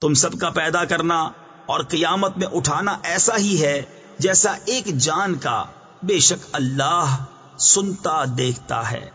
تم سب کا پیدا کرنا اور قیامت میں اٹھانا ایسا ہی ہے جیسا ایک جان کا بے شک اللہ سنتا دیکھتا ہے۔